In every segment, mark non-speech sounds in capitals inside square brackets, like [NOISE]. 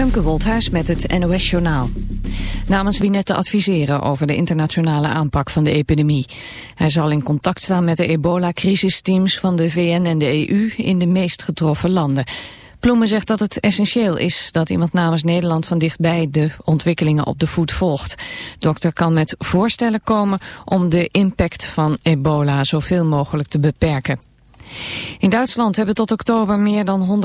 Femke Wolthuis met het NOS Journaal. Namens wie te adviseren over de internationale aanpak van de epidemie. Hij zal in contact staan met de ebola-crisisteams van de VN en de EU in de meest getroffen landen. Ploemen zegt dat het essentieel is dat iemand namens Nederland van dichtbij de ontwikkelingen op de voet volgt. Dokter kan met voorstellen komen om de impact van ebola zoveel mogelijk te beperken. In Duitsland hebben tot oktober meer dan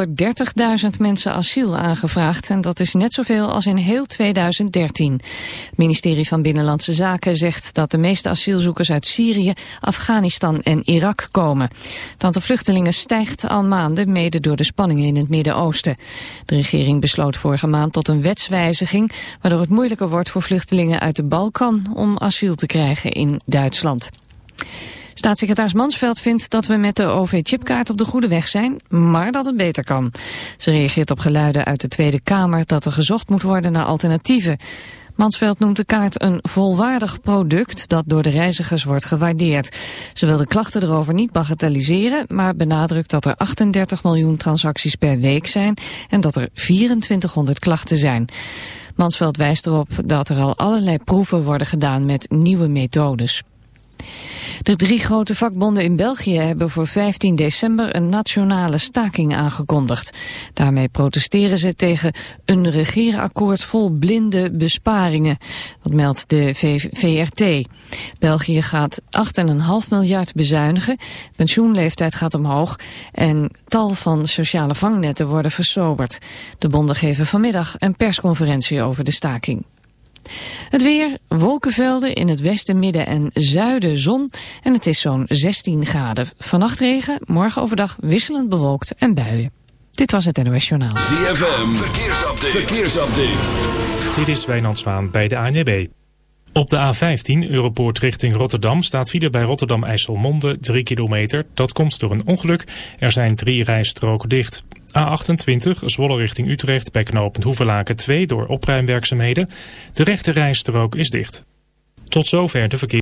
130.000 mensen asiel aangevraagd en dat is net zoveel als in heel 2013. Het ministerie van Binnenlandse Zaken zegt dat de meeste asielzoekers uit Syrië, Afghanistan en Irak komen. Het aantal vluchtelingen stijgt al maanden, mede door de spanningen in het Midden-Oosten. De regering besloot vorige maand tot een wetswijziging, waardoor het moeilijker wordt voor vluchtelingen uit de Balkan om asiel te krijgen in Duitsland. Staatssecretaris Mansveld vindt dat we met de OV-chipkaart op de goede weg zijn, maar dat het beter kan. Ze reageert op geluiden uit de Tweede Kamer dat er gezocht moet worden naar alternatieven. Mansveld noemt de kaart een volwaardig product dat door de reizigers wordt gewaardeerd. Ze wil de klachten erover niet bagatelliseren, maar benadrukt dat er 38 miljoen transacties per week zijn en dat er 2400 klachten zijn. Mansveld wijst erop dat er al allerlei proeven worden gedaan met nieuwe methodes. De drie grote vakbonden in België hebben voor 15 december een nationale staking aangekondigd. Daarmee protesteren ze tegen een regeerakkoord vol blinde besparingen. Dat meldt de VRT. België gaat 8,5 miljard bezuinigen. Pensioenleeftijd gaat omhoog en tal van sociale vangnetten worden versoberd. De bonden geven vanmiddag een persconferentie over de staking. Het weer, wolkenvelden in het westen, midden en zuiden zon en het is zo'n 16 graden. Vannacht regen, morgen overdag wisselend bewolkt en buien. Dit was het NOS Journaal. ZFM, verkeersupdate. verkeersupdate. Dit is Wijnand Zwaan bij de ANWB. Op de A15, Europoort richting Rotterdam, staat file bij Rotterdam-IJsselmonde 3 kilometer. Dat komt door een ongeluk. Er zijn drie rijstroken dicht. A28, Zwolle richting Utrecht, bij knooppunt Hoevelaken 2 door opruimwerkzaamheden. De rechte rijstrook is dicht. Tot zover de verkeer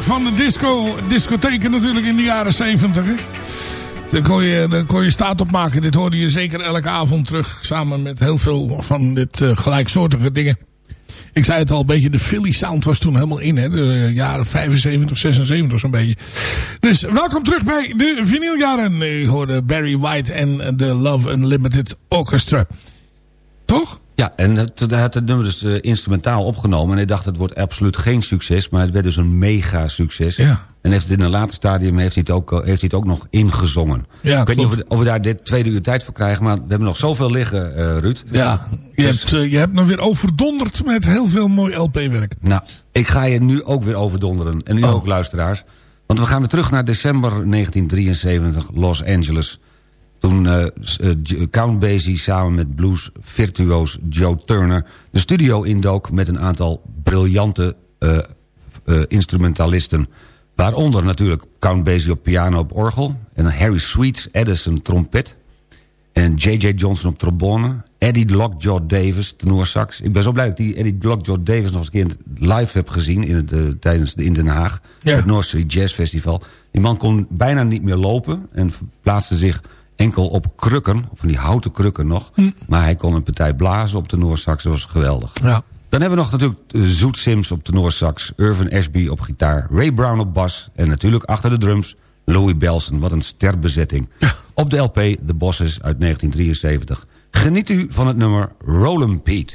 Van de disco, discotheken natuurlijk in de jaren 70. Daar kon, je, daar kon je staat op maken. Dit hoorde je zeker elke avond terug. Samen met heel veel van dit uh, gelijksoortige dingen. Ik zei het al, een beetje de Philly sound was toen helemaal in. Hè? De jaren 75, 76 zo'n beetje. Dus welkom terug bij de vinyljaren. U hoorde Barry White en de Love Unlimited Orchestra. Toch? Ja, en hij had het nummer dus uh, instrumentaal opgenomen. En hij dacht het wordt absoluut geen succes. Maar het werd dus een mega succes. Ja. En heeft het in een later stadium heeft hij het ook, heeft hij het ook nog ingezongen. Ja, ik weet niet of we, of we, daar dit tweede uur tijd voor krijgen. Maar we hebben nog zoveel liggen, uh, Ruud. Ja, je, dus, hebt, uh, je hebt nog weer overdonderd met heel veel mooi LP-werk. Nou, ik ga je nu ook weer overdonderen. En u oh. ook, luisteraars. Want we gaan weer terug naar december 1973, Los Angeles. Toen uh, Count Basie samen met blues virtuoos Joe Turner... de studio indook met een aantal briljante uh, uh, instrumentalisten. Waaronder natuurlijk Count Basie op piano op orgel... en Harry Sweets Edison trompet... en J.J. Johnson op trombone... Eddie Lockjaw Davis, tenorsax. Ik ben zo blij dat ik die Eddie Lockjaw Davis nog eens een keer live heb gezien... In het, uh, tijdens de, in Den Haag, ja. het North Sea Jazz Festival. Die man kon bijna niet meer lopen en plaatste zich enkel op krukken, van die houten krukken nog. Hm. Maar hij kon een partij blazen op de Noorsax, dat was geweldig. Ja. Dan hebben we nog natuurlijk Zoet Sims op de Noorsax... Irvin Ashby op gitaar, Ray Brown op bas... en natuurlijk achter de drums Louis Belson. Wat een sterbezetting. Ja. Op de LP The Bosses uit 1973. Geniet u van het nummer Rollin' Pete.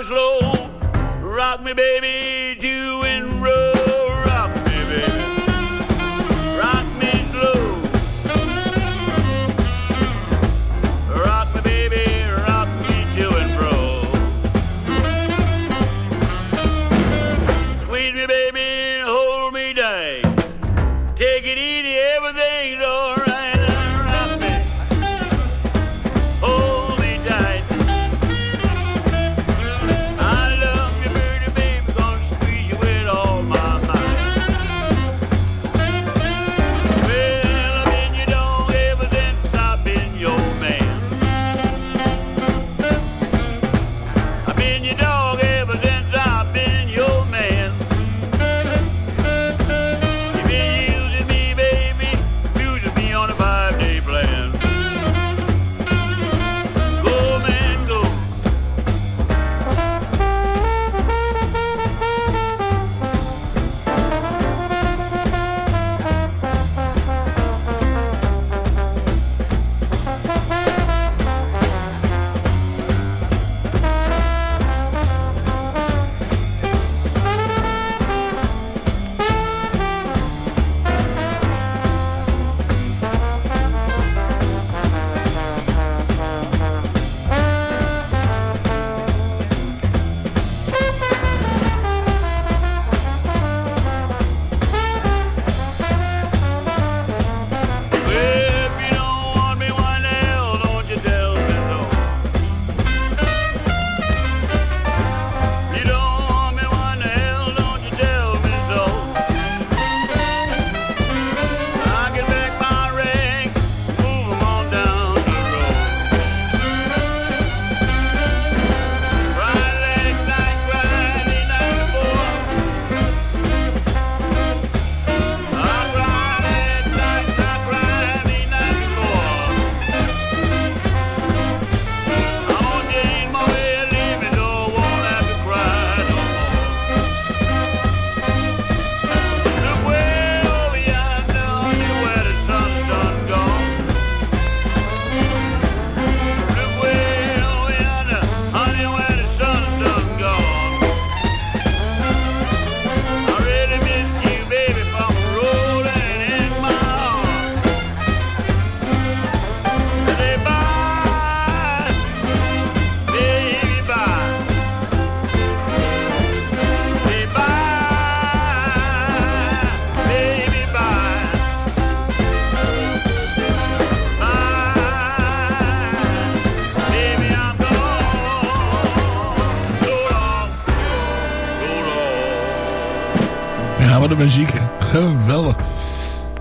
Me slow, rock me baby,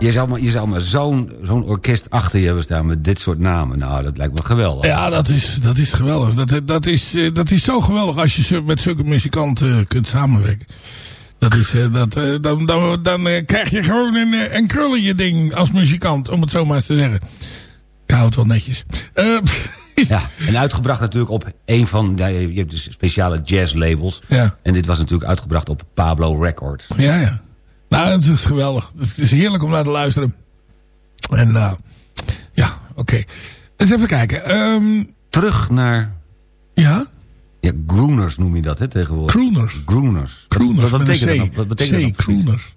Je zou maar, je zou maar zo'n zo'n orkest achter je hebben staan met dit soort namen. Nou, dat lijkt me geweldig. Ja, dat is, dat is geweldig. Dat, dat, is, eh, dat is zo geweldig als je met zulke muzikanten eh, kunt samenwerken. Dat is, eh, dat, dan dan, dan krijg je gewoon een, een krul in je ding als muzikant, om het zo maar eens te zeggen. Ik hou het wel netjes. [LAUGHS] Ja, en uitgebracht natuurlijk op een van... Je hebt dus speciale jazzlabels. Ja. En dit was natuurlijk uitgebracht op Pablo Records. ja, ja. Nou, het is geweldig. Het is heerlijk om naar te luisteren. En nou, ja, oké. Eens even kijken. Ehm, Terug naar... ja, Ja, groeners noem je dat, hè, tegenwoordig. Crooners. Groeners. Crooners Wat, betekent dat? Wat betekent dat crooners.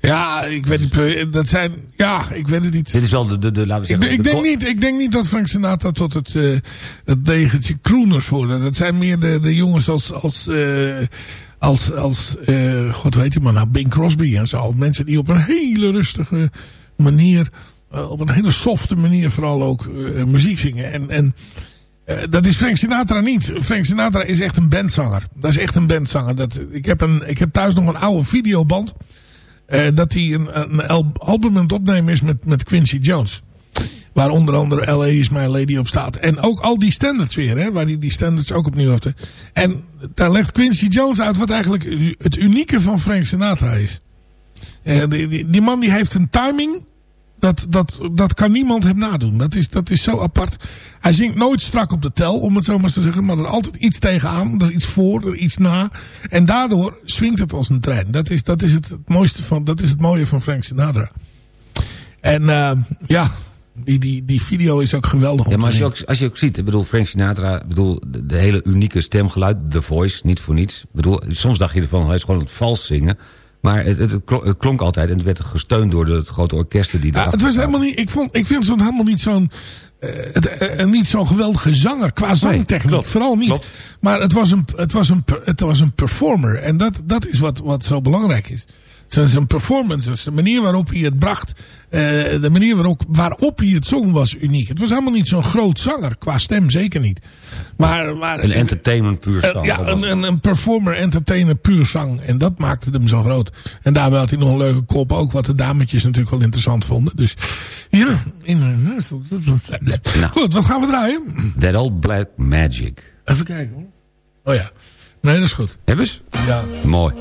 Ja, ik weet niet. eh, Dat zijn, ja, ik weet het niet. Dit is wel de, de, de laten we zeggen... ik, de denk niet, ik denk niet dat Frank Sinatra tot het, eh het degentje crooners hoorde. Dat zijn meer de, de jongens als, als, als, als eh, god weet je maar nou, Bing Crosby en zo. Mensen die op een hele rustige manier, eh, op een hele softe manier vooral ook eh, muziek zingen. En, en dat is Frank Sinatra niet. Frank Sinatra is echt een bandzanger. Dat is echt een bandzanger. Dat, ik, heb een, ik heb thuis nog een oude videoband. dat hij een, een al- album aan het opnemen is met, met Quincy Jones. Waar onder andere LA is My Lady op staat. En ook al die standards weer. Hè, waar hij die standards ook opnieuw heeft. En daar legt Quincy Jones uit wat eigenlijk het unieke van Frank Sinatra is. Eh, die, die, die man die heeft een timing. Dat, dat, dat kan niemand hem nadoen. Dat is, dat is zo apart. Hij zingt nooit strak op de tel, om het zo maar te zeggen. Maar er altijd iets tegenaan. Er iets voor, er iets na. En daardoor swingt het als een trein. Dat is, dat is, het, mooiste van, dat is het mooie van Frank Sinatra. En eh, ja, die, die, die video is ook geweldig. Ja, maar als je, ook, als je ook ziet, ik bedoel, Frank Sinatra, ik bedoel, de, de hele unieke stemgeluid, The Voice, niet voor niets. Ik bedoel, soms dacht je ervan, hij is gewoon het vals zingen. Maar het, het, klo- het klonk altijd en het werd gesteund door de grote orkesten die Ja, het was helemaal niet, ik, vond, ik vind zo'n helemaal niet zo'n eh, het, eh, niet zo'n geweldige zanger qua zangtechniek. vooral niet. klopt. Maar het was een, het was een, het was een performer. En dat, dat is wat, wat zo belangrijk is. Zijn, zijn performance, dus de manier waarop hij het bracht. eh, de manier waarop, waarop hij het zong was uniek. Het was helemaal niet zo'n groot zanger. Qua stem zeker niet. Maar, maar, Een entertainment puur eh, stand. ja, een, een, een performer, entertainer, puur zang. En dat maakte hem zo groot. En daarbij had hij nog een leuke kop ook. Wat de dametjes natuurlijk wel interessant vonden. Dus ja. In, Goed, wat gaan we draaien? That Old Black Magic. Even kijken hoor. Oh ja. Nee, dat is goed. Hebben ze? Ja. Mooi.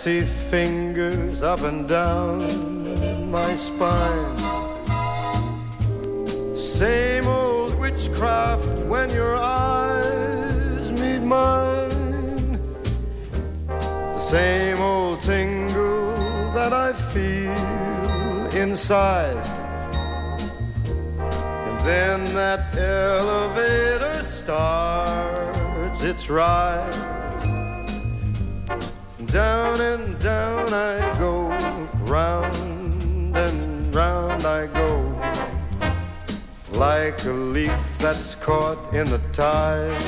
I see fingers up and down my spine. Same old witchcraft when your eyes meet mine. The same old tingle that I feel inside. And then that elevator starts its ride. Down I go, round and round I go. Like a leaf that's caught in the tide.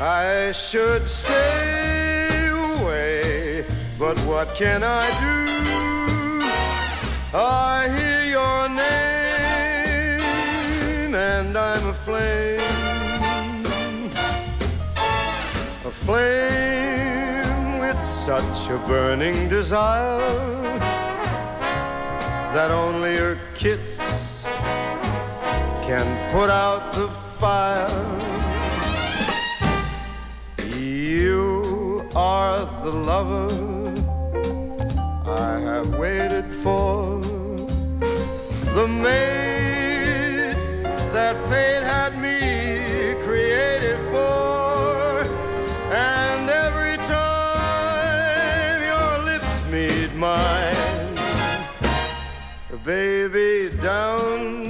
I should stay away, but what can I do? I hear your name and I'm aflame. Aflame such a burning desire that only your kiss can put out the fire. You are the lover I have waited for, the maid that fate had me baby, down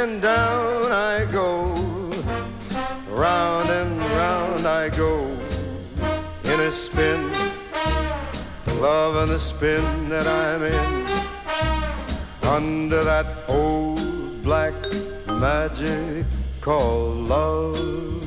and down I go, round and round I go. In a spin. Loving the spin that I'm in. Under that old black magic called love.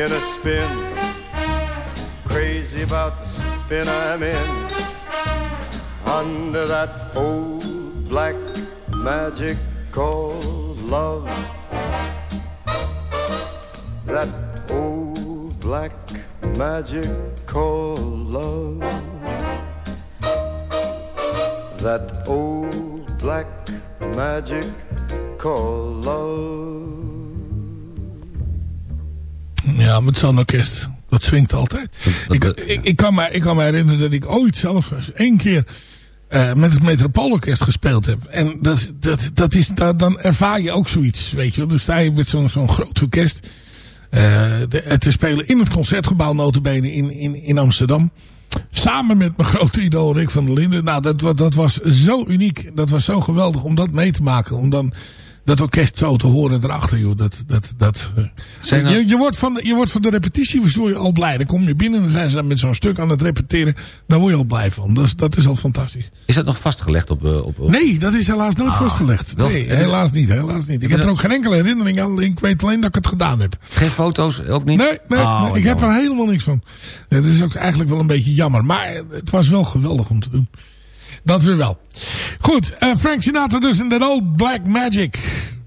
In a spin. Crazy about the spin I'm in. Under that old black magic called love. That old black magic called love. That old black magic called love. Ja, met zo'n orkest. Dat swingt altijd. Ik, ik, ik, kan me, ik kan me herinneren dat ik ooit zelf eens één keer eh, met het Metropoolorkest gespeeld heb. En dat, dat, dat is, dan ervaar je ook zoiets, weet je wel. Dan sta je met zo'n zo'n groot orkest eh, de- te spelen in het Concertgebouw notabene in, in, in Amsterdam. Samen met mijn grote idool Rick van der Linden. Nou, dat, dat was zo uniek. Dat was zo geweldig om dat mee te maken. Om dan dat orkest zo te horen erachter, joh. Dat, dat, dat, eh. Zijn je, je, wordt van, de- je wordt van de repetitie word je al blij. Dan kom je binnen en dan zijn ze dan met zo'n stuk aan het repeteren. Daar word je al blij van. Dat is, dat is al fantastisch. Is dat nog vastgelegd op... eh, op, op... Nee, dat is helaas nooit Ah, vastgelegd. wel- Nee, helaas niet. Helaas niet. Ik heb er- ook geen enkele herinnering aan. Ik weet alleen dat ik het gedaan heb. Geen foto's? Ook niet? Nee, nee, Oh, nee, ik heb er helemaal niks van. Het is ook eigenlijk wel een beetje jammer. Maar het was wel geweldig om te doen. Dat weer wel. Goed, eh, Frank Sinatra dus in that old black magic.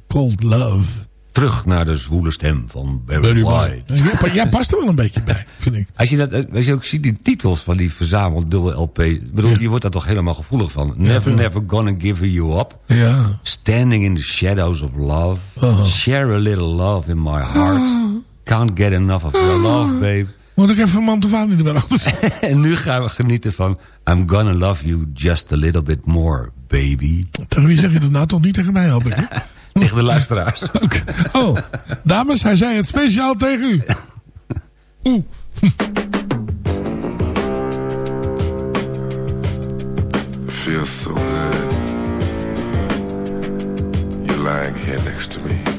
Called love. Terug naar de zwoele stem van Barry, White. Jij, pa- jij past er wel een beetje bij, vind ik. Als je, dat, eh, als je ook ziet die titels van die verzameld dubbel LP. Bedoel, Ja. je wordt daar toch helemaal gevoelig van. Never, never gonna give you up. Ja. Standing in the shadows of love. Share a little love in my heart. [GASPS] Can't get enough of your love, babe. Moet ik even Mantovani erbij achter en nu gaan we genieten van... I'm gonna love you just a little bit more, baby. Tegen wie zeg je dat nou? Toch niet tegen mij, hoop ik. hè? [LAUGHS] Tegen de luisteraars. [LAUGHS] Oké. Oh, dames, hij zei het speciaal tegen u. [LAUGHS] Oeh. feels so good. You lying here next to me.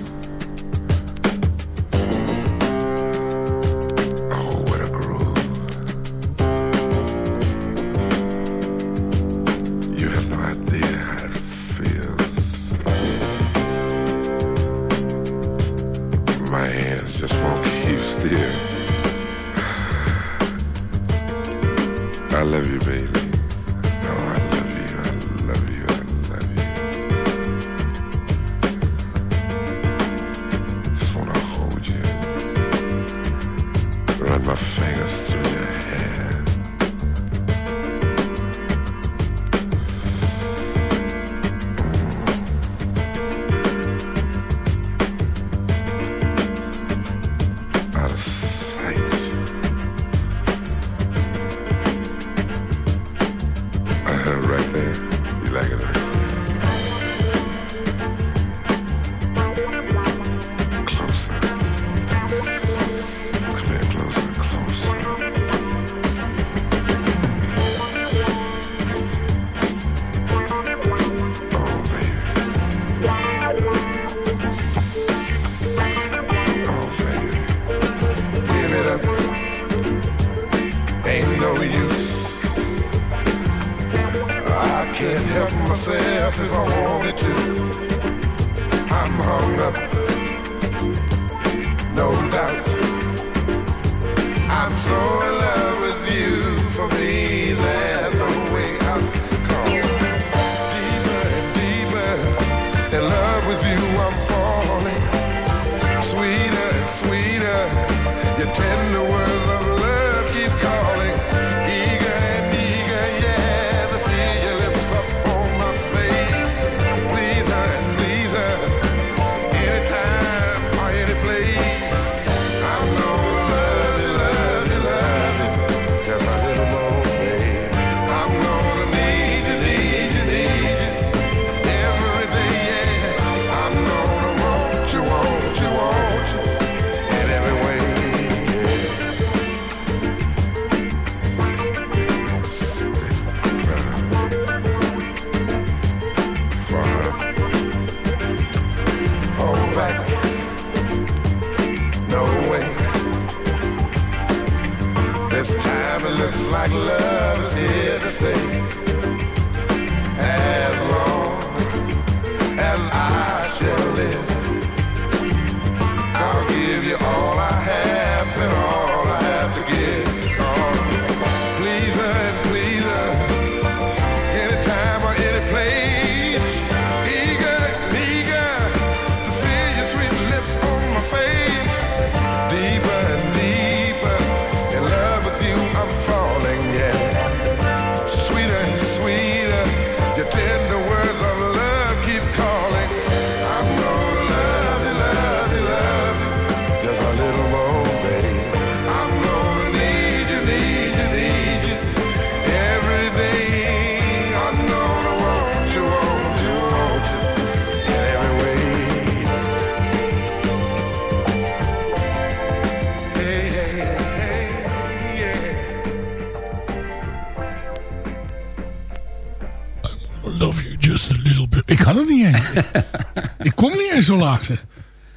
Ik kan het niet eens. [LAUGHS] ik kom niet eens zo laag, zeg.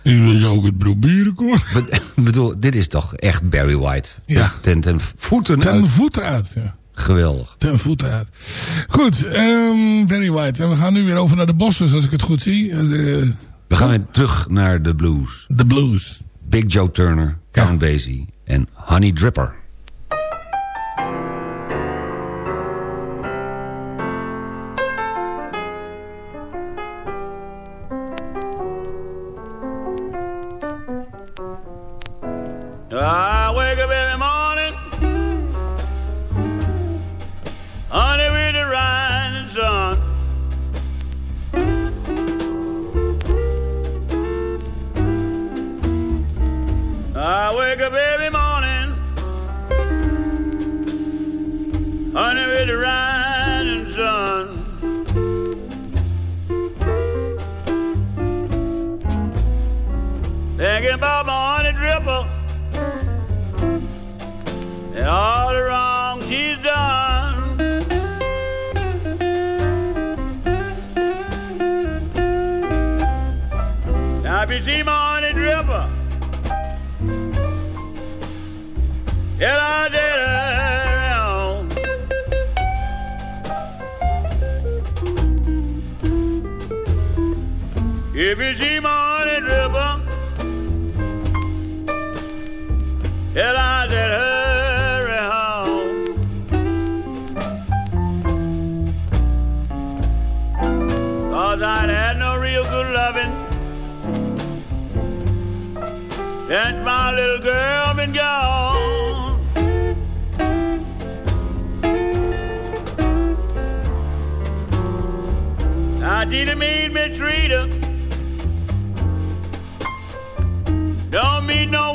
Nu zou ik het proberen, hoor. Ik bedoel, dit is toch echt Barry White. Ja. Ten, ten voeten uit. Ten voeten uit, ja. Geweldig. Ten voeten uit. Goed, ehm, Barry White. En we gaan nu weer over naar de bossen, als ik het goed zie. Eh, we gaan weer terug naar de blues. De blues. Big Joe Turner, Count ja. Basie en Honey Dripper. Didn't mean to treat her. Don't mean no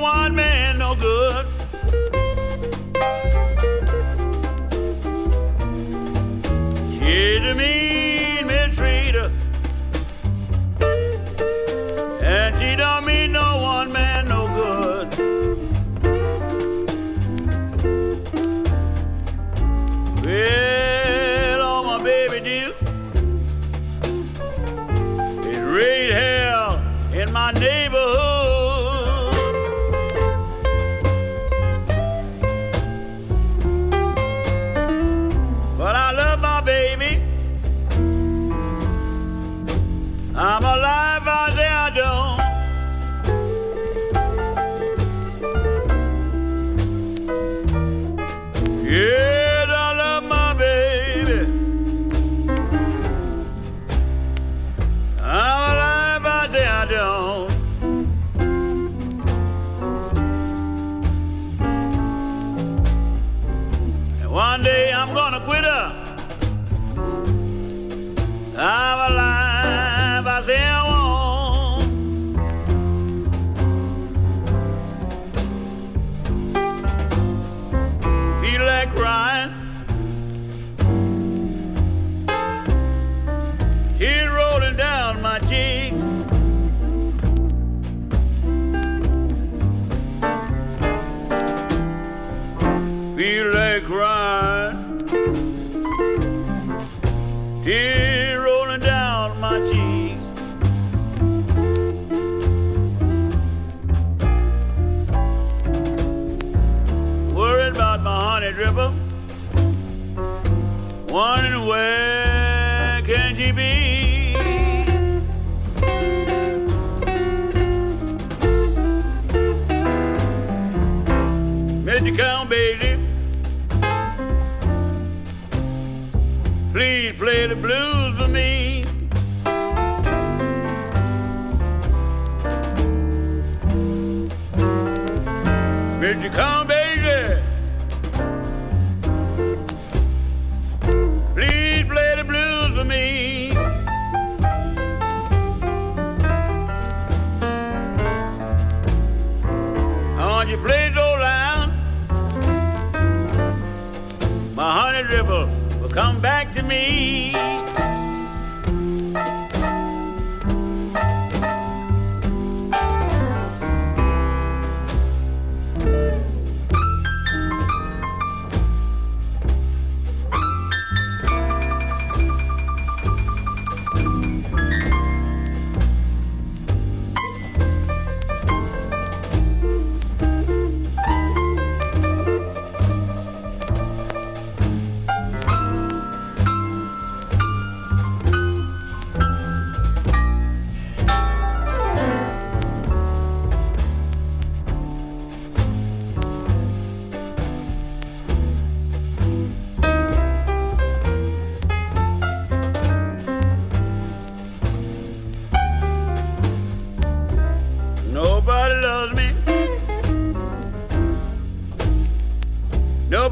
Way.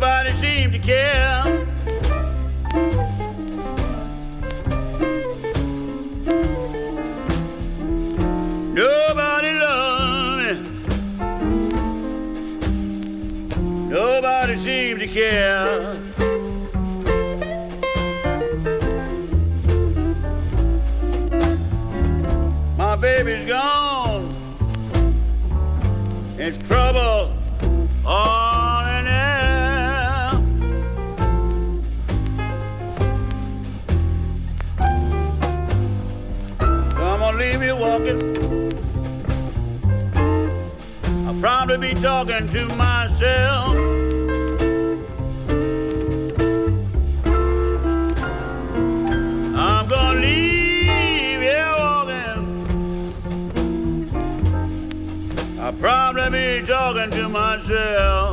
Nobody seems to care. Nobody loves me. Nobody seems to care. My baby's gone. It's trouble be talking to myself. I'm gonna leave you walking. I'll probably be talking to myself.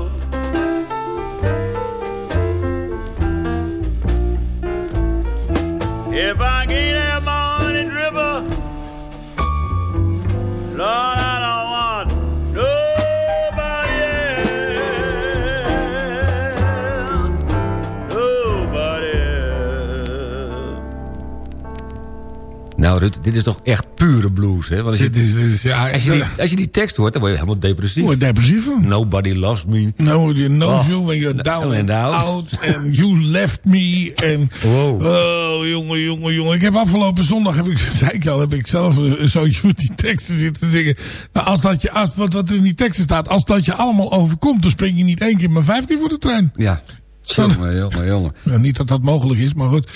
Dit is toch echt pure blues, hè? Want als je, Dit is, dit is, ja, als, je die, als je die tekst hoort, dan word je helemaal depressief. Word je depressief van? Nobody loves me. No, you know Oh, you when you're down and and out. And you left me. En, Wow. oh, jongen, jongen, jongen. Ik heb afgelopen zondag, heb ik, [LAUGHS] zei ik al, heb ik zelf zootje met die teksten zitten zingen. Nou, als dat je, als, wat, wat er in die teksten staat, als dat je allemaal overkomt, dan spring je niet één keer, maar vijf keer voor de trein. Ja. Jongen, jongen, jongen. Niet dat dat mogelijk is, maar goed.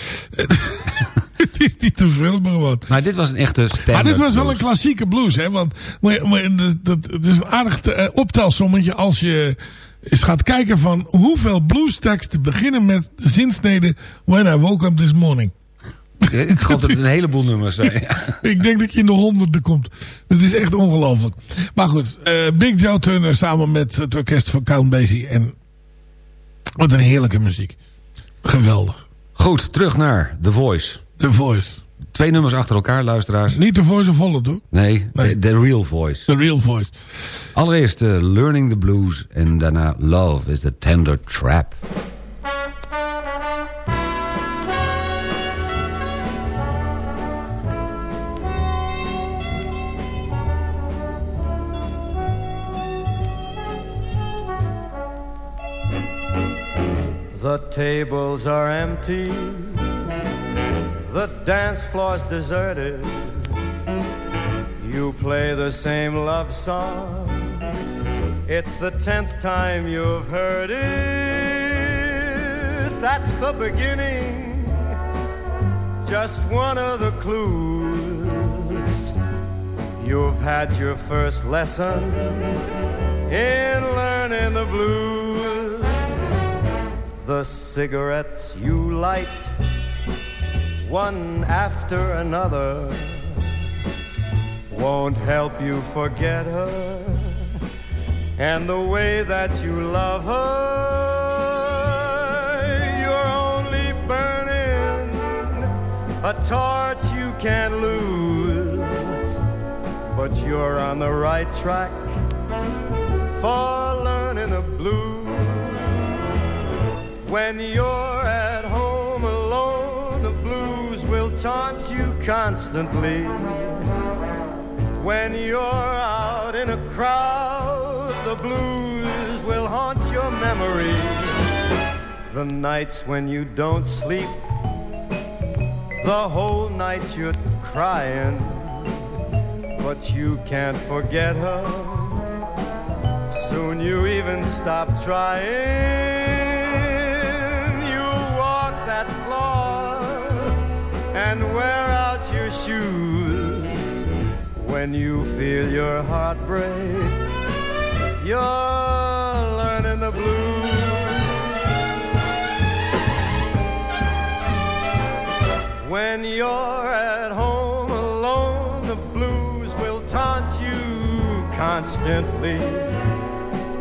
Is niet te veel, maar wat. Maar dit was een echte standaard Maar dit was wel een klassieke blues, hè? Want maar, maar, dat, het is een aardig eh, optelsommetje als je eens gaat kijken van hoeveel bluesteksten beginnen met de zinsnede When I woke up this morning. Ik geloof dat het een heleboel nummers zijn. [LAUGHS] Ik denk dat je in de honderden komt. Het is echt ongelooflijk. Maar goed, eh, Big Joe Turner samen met het orkest van Count Basie. En wat een heerlijke muziek. Geweldig. Goed, terug naar The Voice. The Voice. Twee nummers achter elkaar, luisteraars. Niet The Voice of Holland hoor. Nee, Nee. The Real Voice. The Real Voice. Allereerst eh, Learning the Blues en daarna Love is the Tender Trap. The tables are empty, the dance floor's deserted. You play the same love song, it's the tenth time you've heard it. That's the beginning, just one of the clues. You've had your first lesson in learning the blues. The cigarettes you light, one after another, won't help you forget her and the way that you love her. You're only burning a torch you can't lose, but you're on the right track for learning in a blue. When you're constantly. When you're out in a crowd, the blues will haunt your memory. The nights when you don't sleep, the whole night you're crying, but you can't forget her. Soon you even stop trying. You walk that floor and wear When you feel your heart break, you're learning the blues. When you're at home alone, the blues will taunt you constantly.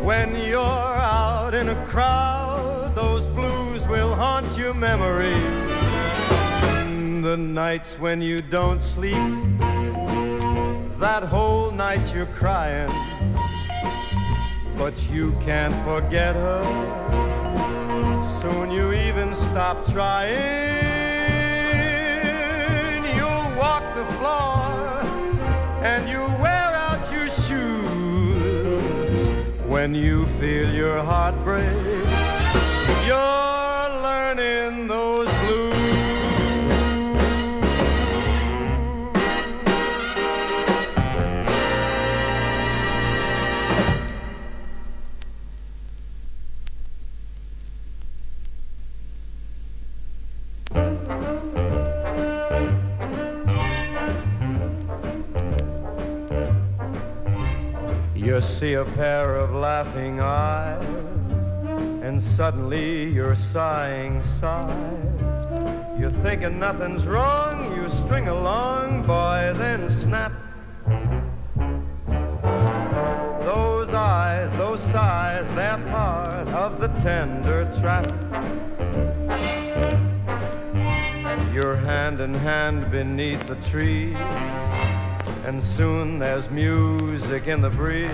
When you're out in a crowd, those blues will haunt your memory. The nights when you don't sleep, that whole night you're crying, but you can't forget her. Soon you even stop trying. You'll walk the floor and you wear out your shoes when you feel your heart break. You're You see a pair of laughing eyes, and suddenly you're sighing sighs. You're thinking nothing's wrong, you string along, boy, then snap. Those eyes, those sighs, they're part of the tender trap. You're hand in hand beneath the trees and soon there's music in the breeze.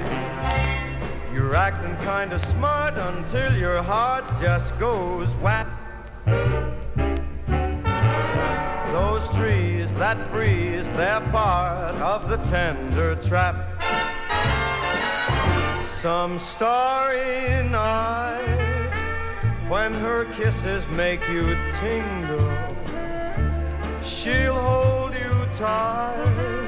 You're acting kinda smart until your heart just goes whap. Those trees, that breeze, they're part of the tender trap. Some starry night when her kisses make you tingle, she'll hold you tight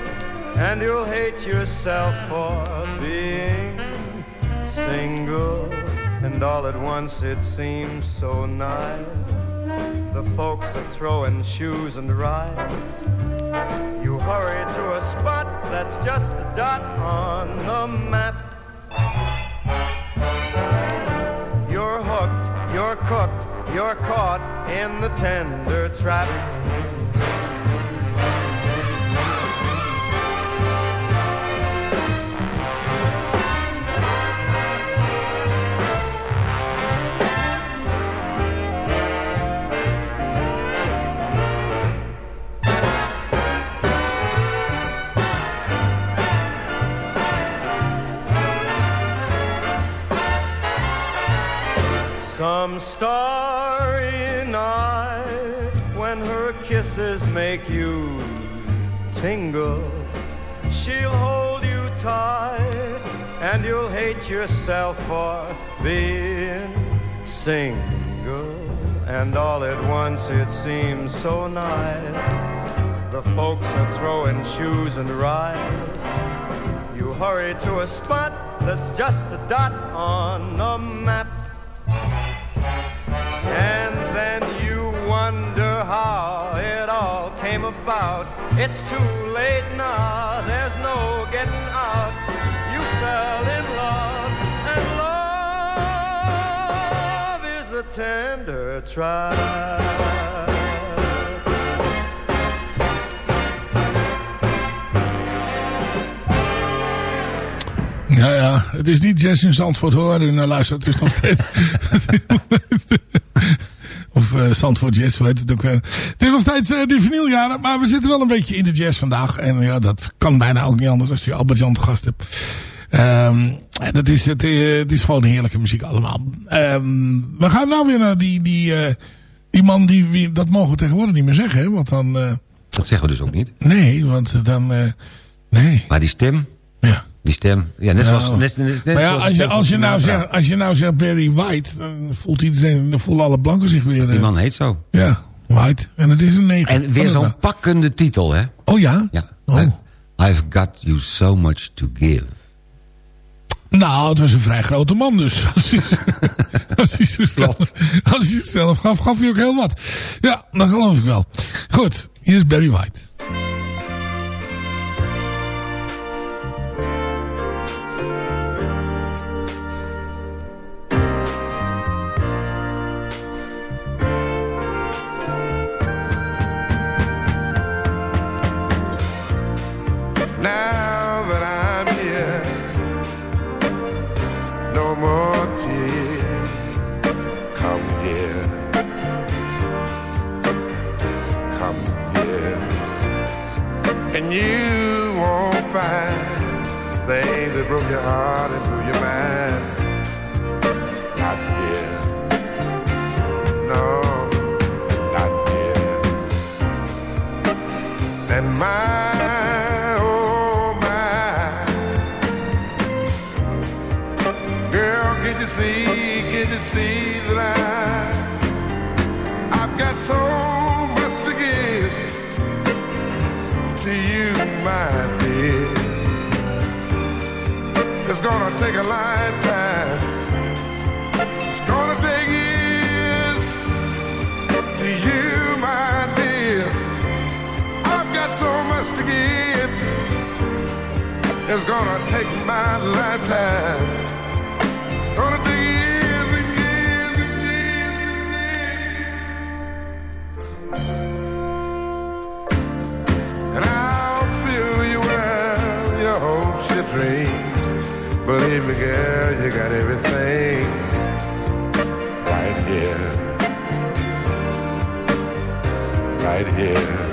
and you'll hate yourself for being single. And all at once it seems so nice. The folks are throwing shoes and rides. You hurry to a spot that's just a dot on the map. You're hooked, you're cooked, you're caught in the tender trap. Some starry night when her kisses make you tingle, she'll hold you tight and you'll hate yourself for being single. And all at once it seems so nice. The folks are throwing shoes and rides. You hurry to a spot that's just a dot on the map. About. It's too late now, there's no getting out. You fell in love, and love is the tender trap. Ja, ja. Het is niet Jazz in Zandvoort hoor. U naar luistert. Het is nog steeds... [LAUGHS] uh, Zandvoort Jazz, hoe heet het ook. Uh, het is nog steeds uh, de vinyljaren. Maar we zitten wel een beetje in de jazz vandaag. En ja, dat kan bijna ook niet anders als je Albert Jan te gast hebt. En dat is, het, eh, het is gewoon heerlijke muziek allemaal. Ehm, we gaan nou weer naar die, die, eh, die man, die, wie, dat mogen we tegenwoordig niet meer zeggen. Hè? Want dan... eh, Dat zeggen we dus ook niet. nee, want dan... eh, nee. Maar die stem... Ja. Die stem... Ja, net zoals... Net, net, net maar ja, als je, als, je nou zegt, als je nou zegt Barry White, dan voelt iedereen, dan voelen alle blanken zich weer. eh, Die man heet zo. Ja, White. En het is een negen. En weer zo'n het pakkende titel, hè? nou? Oh ja? Ja. Oh. I've got you so much to give. Nou, het was een vrij grote man dus. [LAUGHS] Als hij, als hij, zichzelf, als hij zichzelf gaf, gaf hij ook heel wat. Ja, dat geloof ik wel. Goed, hier is Barry White. It's gonna take my lifetime. Gonna take years and years and years and years. And I'll fill you with your hopes, your dreams. Believe me, girl, you got everything right here. Right here.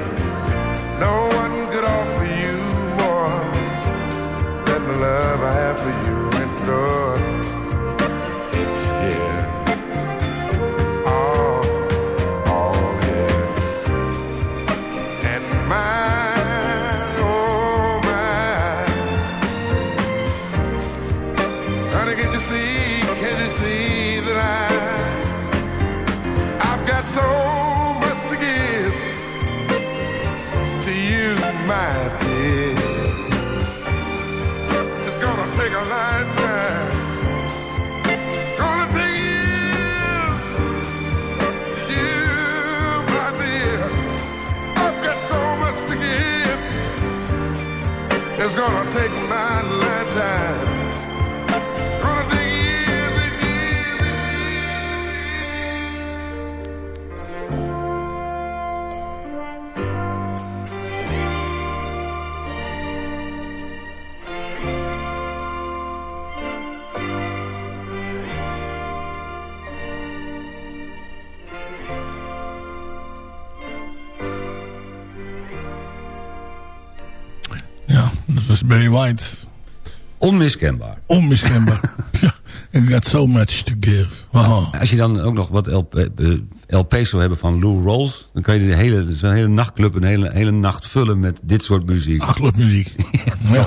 Barry White. Onmiskenbaar. Onmiskenbaar. [LAUGHS] ja, I got so much to give. Wow. Als je dan ook nog wat LP, eh, LP's zou hebben van Lou Rolls... dan kan je de hele, zo'n hele nachtclub een hele, hele nacht vullen met dit soort muziek. Nachtclubmuziek. [LAUGHS] ja.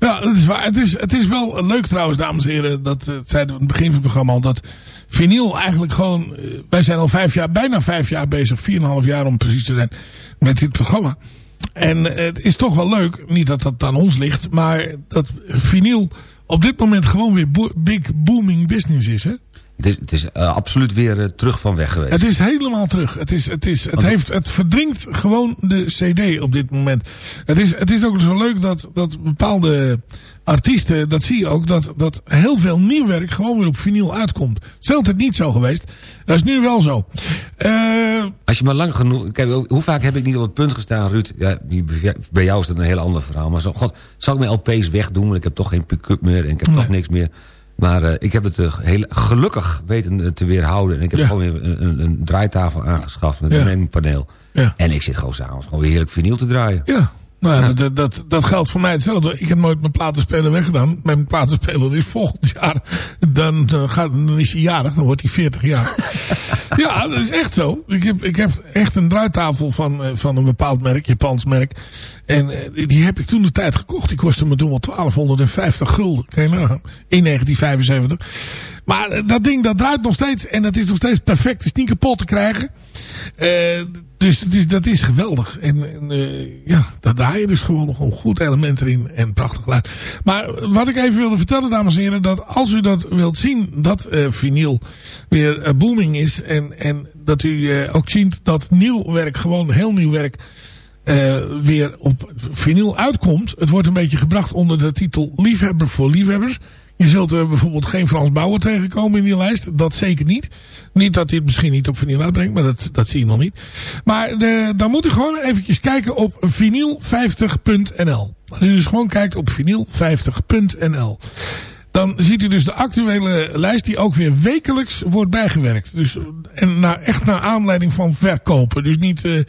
ja, dat is waar. Het is, het is wel leuk trouwens, dames en heren. Dat eh, zeiden we aan het begin van het programma al. Dat vinyl eigenlijk gewoon... eh, Wij zijn al vijf jaar, bijna vijf jaar bezig. Vier en een half jaar om precies te zijn. Met dit programma. En het is toch wel leuk. Niet dat dat aan ons ligt. Maar dat vinyl op dit moment gewoon weer bo- big booming business is. Hè? Het is, het is eh, absoluut weer eh, terug van weg geweest. Het is helemaal terug. Het, is, het, is, het, Want- heeft, het verdringt gewoon de cd op dit moment. Het is, het is ook zo leuk dat, dat bepaalde artiesten, dat zie je ook, dat, dat heel veel nieuw werk gewoon weer op vinyl uitkomt. Het is altijd niet zo geweest. Dat is nu wel zo. Eh, Als je maar lang genoeg... Kijk, hoe vaak heb ik niet op het punt gestaan, Ruud? Ja, bij jou is dat een heel ander verhaal. Maar zo, god, zal ik mijn LP's wegdoen? Want ik heb toch geen pick-up meer en ik heb Nee. toch niks meer. Maar eh, ik heb het eh, heel gelukkig weten eh, te weerhouden. En ik heb Ja. gewoon weer een, een, een draaitafel aangeschaft met Ja. een mengpaneel. Ja. En ik zit gewoon s'avonds gewoon weer heerlijk vinyl te draaien. ja, Nou, dat, dat, dat, dat geldt voor mij hetzelfde. Ik heb nooit mijn platenspeler weggedaan. Mijn platenspeler is volgend jaar. Dan, dan, gaat, dan is hij jarig. Dan wordt hij 40 jaar. [LAUGHS] ja, dat is echt zo. Ik heb, ik heb echt een draaitafel van, eh, van een bepaald merk. Japans merk. En eh, die heb ik toen de tijd gekocht. Die kostte me toen wel 1250 gulden. Kan je nagaan. In 1975. Maar eh, dat ding dat draait nog steeds. En dat is nog steeds perfect. Is niet kapot te krijgen. Uh, dus dat is, geweldig. En, en uh, ja, daar draai je dus gewoon nog een goed element erin. En prachtig geluid. Maar wat ik even wilde vertellen, dames en heren. Dat als u dat wilt zien, dat uh, vinyl weer booming is. En, en dat u ook ziet dat nieuw werk, gewoon heel nieuw werk... weer op vinyl uitkomt. Het wordt een beetje gebracht onder de titel Liefhebber voor Liefhebbers. Je zult er bijvoorbeeld geen Frans Bauer tegenkomen in die lijst. Dat zeker niet. Niet dat hij het misschien niet op vinyl uitbrengt, maar dat, dat zie je nog niet. Maar de, dan moet u gewoon eventjes kijken op vinyl50.nl. Als u dus gewoon kijkt op vinyl50.nl. Dan ziet u dus de actuele lijst die ook weer wekelijks wordt bijgewerkt. Dus en echt naar aanleiding van verkopen. Dus niet... Uh,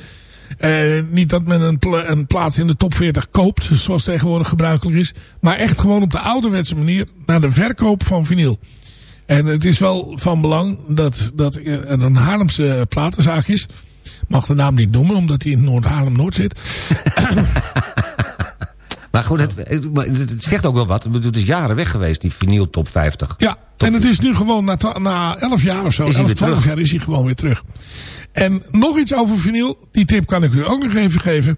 uh, niet dat men een, pla een, plaats in de top 40 koopt, zoals tegenwoordig gebruikelijk is. Maar echt gewoon op de ouderwetse manier naar de verkoop van vinyl. En het is wel van belang dat, dat er een Haarlemse platenzaak is. Mag de naam niet noemen, omdat hij in Noord-Haarlem-Noord zit. [LAUGHS] Maar goed, het, het, zegt ook wel wat. Het is jaren weg geweest, die vinyl top 50. Ja, top en het is nu gewoon na, na 11 jaar of zo, 11, 12 jaar is hij gewoon weer terug. En nog iets over vinyl. Die tip kan ik u ook nog even geven.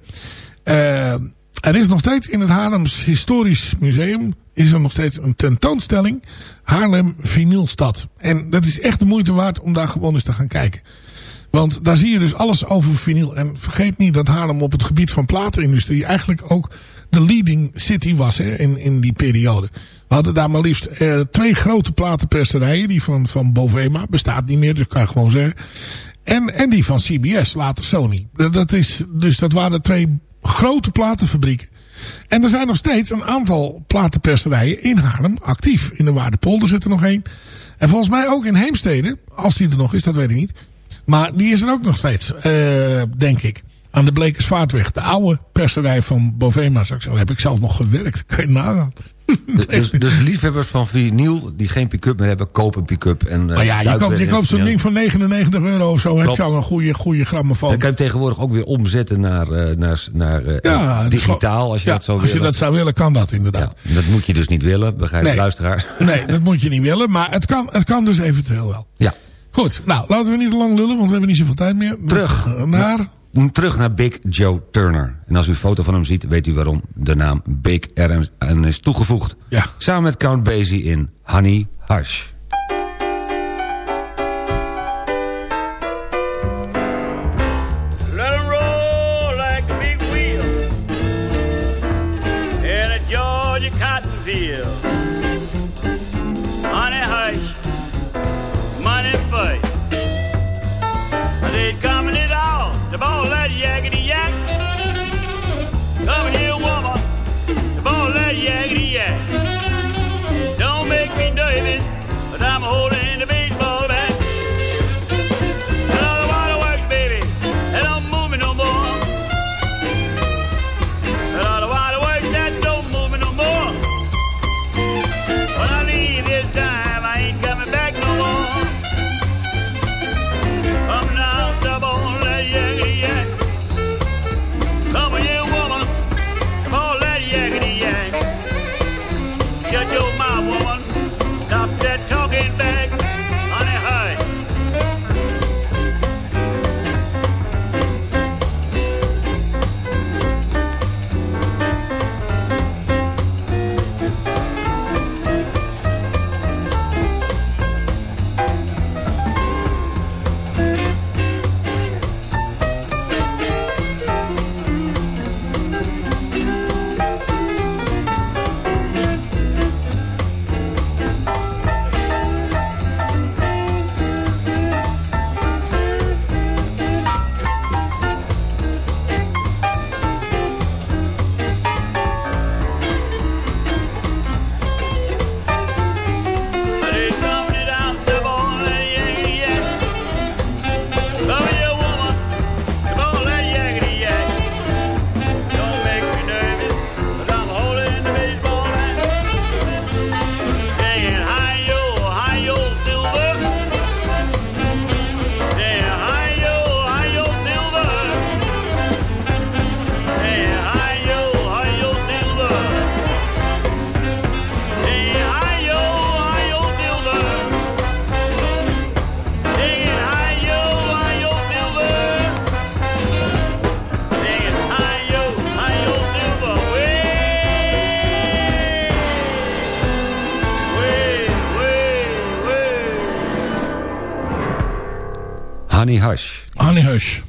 Uh, er is nog steeds in het Haarlems Historisch Museum... is er nog steeds een tentoonstelling... Haarlem Vinylstad. En dat is echt de moeite waard om daar gewoon eens te gaan kijken. Want daar zie je dus alles over vinyl. En vergeet niet dat Haarlem op het gebied van platenindustrie... eigenlijk ook de leading city was hè, in, in die periode. We hadden daar maar liefst uh, twee grote platenperserijen. Die van, van Bovema, bestaat niet meer, dus kan je gewoon zeggen. En, en die van CBS, later Sony. Dat is, dus dat waren twee grote platenfabrieken. En er zijn nog steeds een aantal platenperserijen in Haarlem actief. In de Waardepolder zit er nog één. En volgens mij ook in Heemstede. Als die er nog is, dat weet ik niet. Maar die is er ook nog steeds, uh, denk ik. Aan de Blekersvaartweg. De oude perserij van Bovema. Daar heb ik zelf nog gewerkt. Kun je nagaan. [LAUGHS] Dus, dus, liefhebbers van vinyl die geen pick-up meer hebben, kopen een pick-up. En, uh, ja, je koopt, je koopt zo'n ding van 99 euro of zo. Klopt. Heb je al een goede, goede grammofoon. Dan kan je tegenwoordig ook weer omzetten naar, uh, naar, naar ja, digitaal. Als je ja, dat zou als willen. je dat zou willen, kan dat inderdaad. Ja, dat moet je dus niet willen, begrijp nee. luisteraars. Nee, dat moet je niet willen. Maar het kan, het kan dus eventueel wel. Ja. Goed, nou, laten we niet te lang lullen, want we hebben niet zoveel tijd meer. Terug naar... Terug naar Big Joe Turner. En als u een foto van hem ziet, weet u waarom de naam Big er is toegevoegd. Ja. Samen met Count Basie in Honey Hush.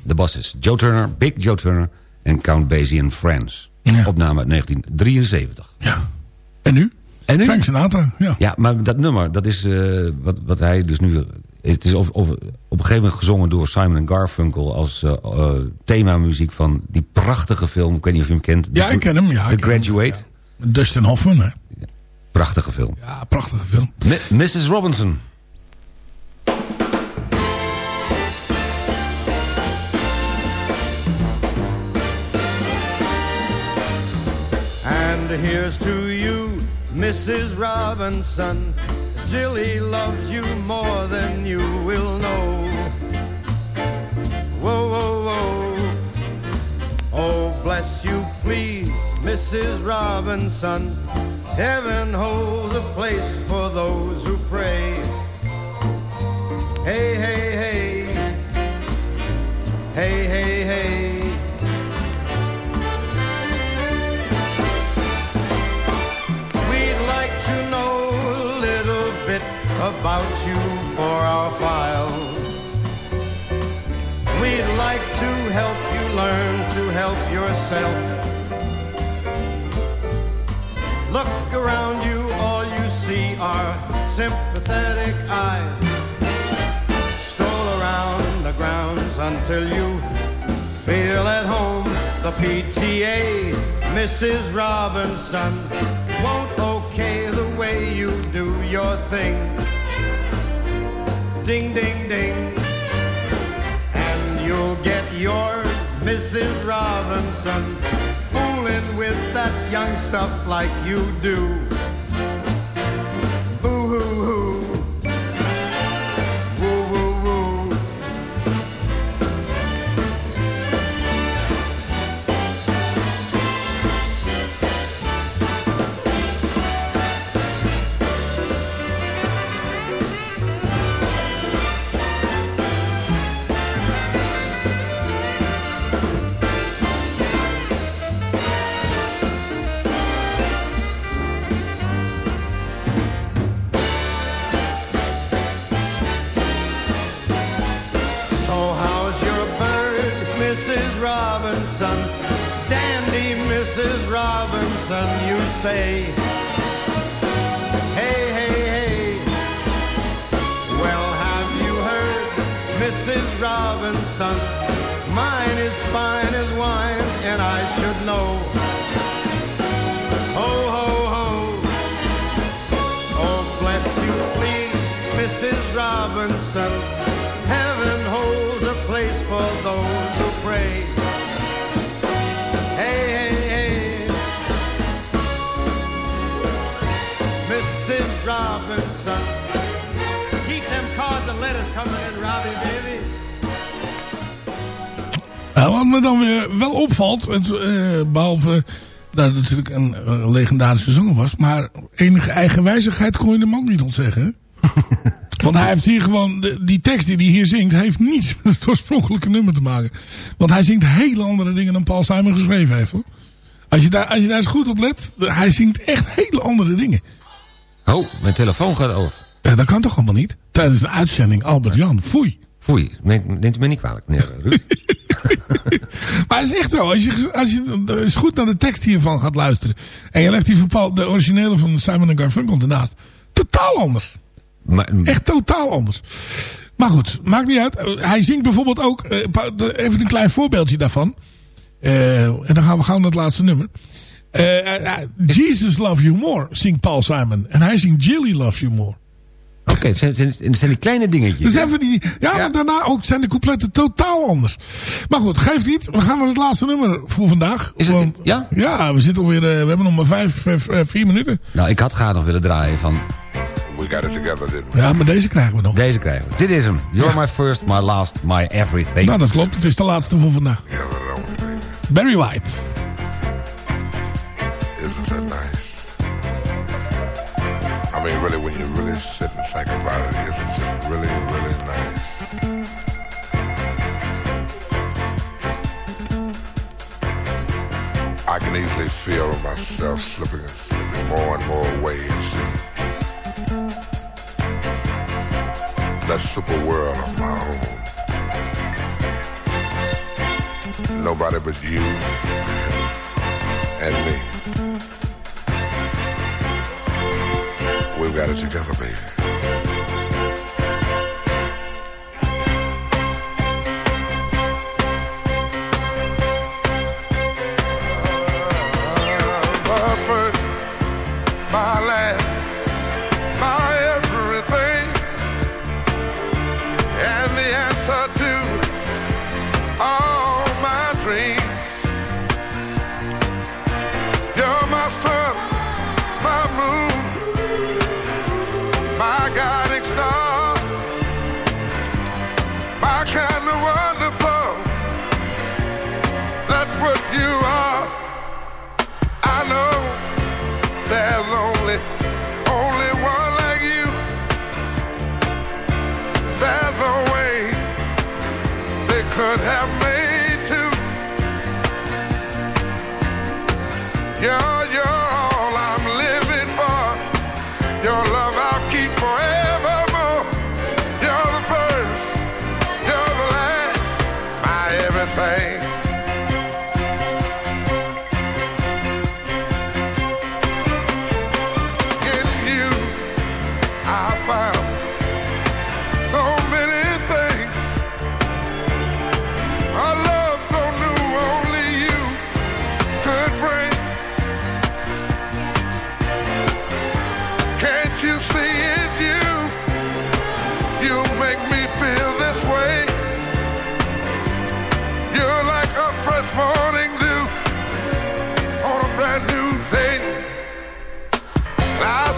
De bosses Joe Turner, Big Joe Turner en Count Basie and Friends. Opname uit 1973. Ja. En nu? En nu? Frank Sinatra, ja. Ja, maar dat nummer, dat is eh, wat, wat hij dus nu... Het is of, of, op een gegeven moment gezongen door Simon Garfunkel... als uh, uh, themamuziek van die prachtige film. Ik weet niet of je hem kent. Ja, ik ken hem. Ja, The Graduate. Hem, Dustin Hoffman, hè? Prachtige film. Ja, prachtige film. M Mrs. Robinson. And here's to you, Mrs. Robinson. Jilly loves you more than you will know. Whoa, whoa, whoa. Oh, bless you, please, Mrs. Robinson. Heaven holds a place for those who pray. Hey, hey, hey. Hey, hey, hey. About you for our files. We'd like to help you learn to help yourself. Look around you, all you see are sympathetic eyes. Stroll around the grounds until you feel at home. The PTA, Mrs. Robinson, won't okay the way you do your thing. Ding, ding, ding. And you'll get yours, Mrs. Robinson, fooling with that young stuff like you do. Mrs. Robinson. Keep them cards and letters coming in, Robbie, baby. Nou, wat me dan weer wel opvalt, het, eh, behalve dat het natuurlijk een eh, legendarische zanger was, maar enige eigenwijzigheid kon je hem ook niet ontzeggen. [LAUGHS] Want hij heeft hier gewoon, de, die tekst die hij hier zingt, heeft niets met het oorspronkelijke nummer te maken. Want hij zingt hele andere dingen dan Paul Simon geschreven heeft. Hoor. Als, je daar, als je daar eens goed op let, hij zingt echt hele andere dingen. Oh, mijn telefoon gaat over. Ja, dat kan toch allemaal niet? Tijdens een uitzending, Albert Jan, foei. Foei, neemt, u mij niet kwalijk, meneer Ruud. [LAUGHS] [LAUGHS] Maar het is echt zo, als je, als je eens goed naar de tekst hiervan gaat luisteren. En je legt die de originele van Simon Garfunkel ernaast. Totaal anders. Maar, Echt totaal anders. Maar goed, maakt niet uit. Hij zingt bijvoorbeeld ook, eh, de- even een klein voorbeeldje daarvan. Eh, en dan gaan we gauw naar het laatste nummer. Eh, eh, eh, Jesus Love You More zingt Paul Simon. En hij zingt Jilly Love You More. Oké, het, zijn, het zijn- het zijn die kleine dingetjes. Dus even die, ja, maar daarna ook zijn de coupletten totaal anders. Maar goed, geeft niet. We gaan naar het laatste nummer voor vandaag. Is het- Want, ja? Ja, we zitten alweer, we hebben nog maar vijf, eh, vier minuten. Nou, ik had graag nog willen draaien van... We got it together, didn't we? Ja, maar deze krijgen we nog. Deze krijgen we. Dit is hem. You're my first, my last, my everything. Nou, dat klopt. Het is de laatste voor vandaag. Barry White. Mean, really, when you really sit and think about it, isn't it really, really nice? I can easily feel myself slipping slipping more and more into that super world of my own. Nobody but you [LAUGHS] and me. We've got it together, baby.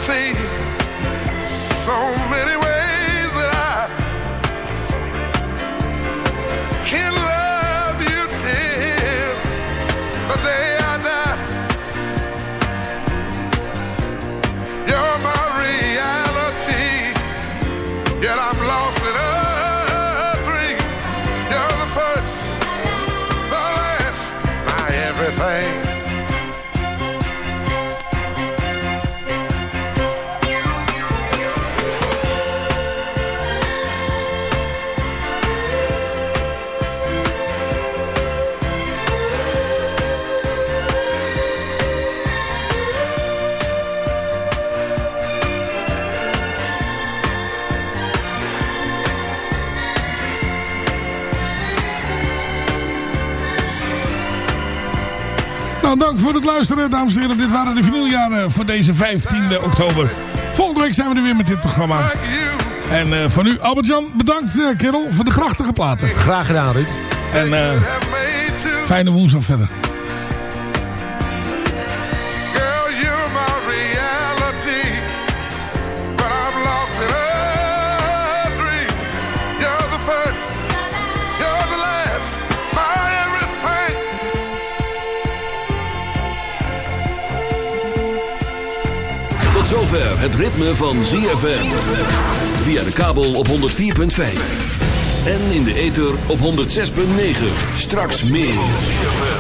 See so many Voor het luisteren, dames en heren. Dit waren de vinyljaren voor deze 15 oktober. Volgende week zijn we er weer met dit programma. En eh voor nu, Albert-Jan, bedankt eh, kerel voor de grachtige platen. Graag gedaan, Ruud. En eh fijne woensdag verder. Het ritme van ZFM. Via de kabel op 104.5. En in de ether op 106.9. Straks meer.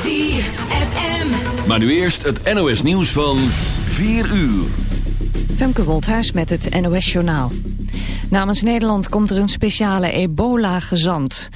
ZFM. Maar nu eerst het NOS nieuws van 4 uur. Femke Wolthuis met het NOS Journaal. Namens Nederland komt er een speciale ebola-gezant.